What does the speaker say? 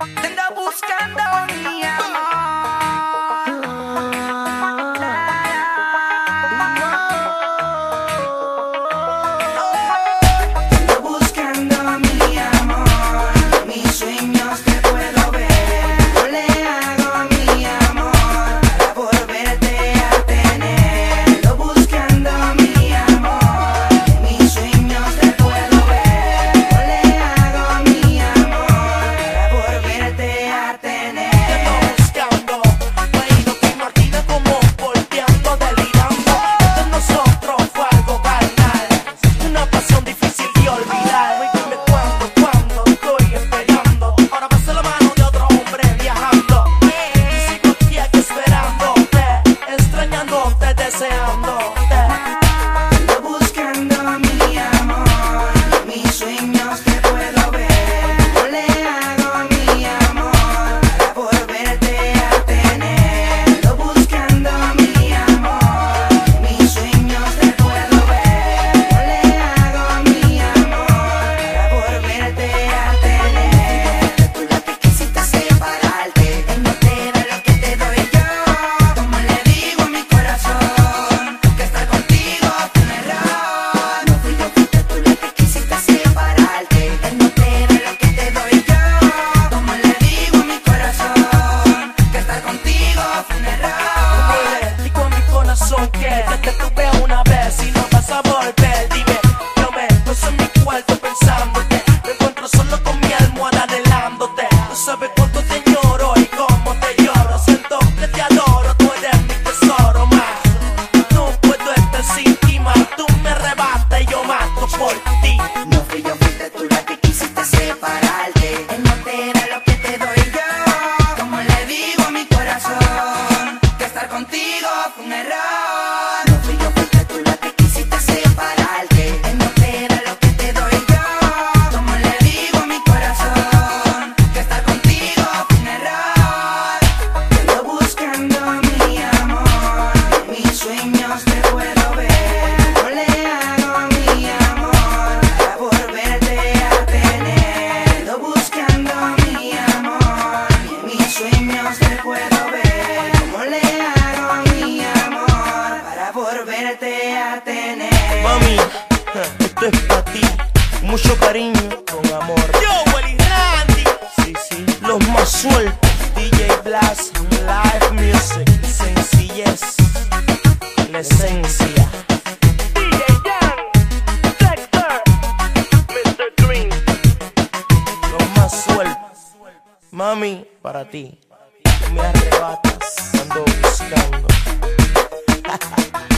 Then I will stand up. por ti. No fui yo, fuiste tú la que quisiste separarte. Él no te da lo que te doy yo. Como le digo a mi corazón, que estar contigo fue un error. No fui yo, fuiste tú la que quisiste separarte. Él no te da lo que te doy yo. Como le digo a mi corazón, que estar contigo fue un error. Yo buscando mi amor, mis sueños te fueron. Mami, esto es para ti. Mucho cariño con amor. Yo, Willy Randy. Sí, sí, los más sueltos. DJ Blast, live music, sencillez, la esencia. DJ Young, Dexter, Mr. Dream. Los más sueltos. Mami, para ti. Me arrebatas, ando buscando.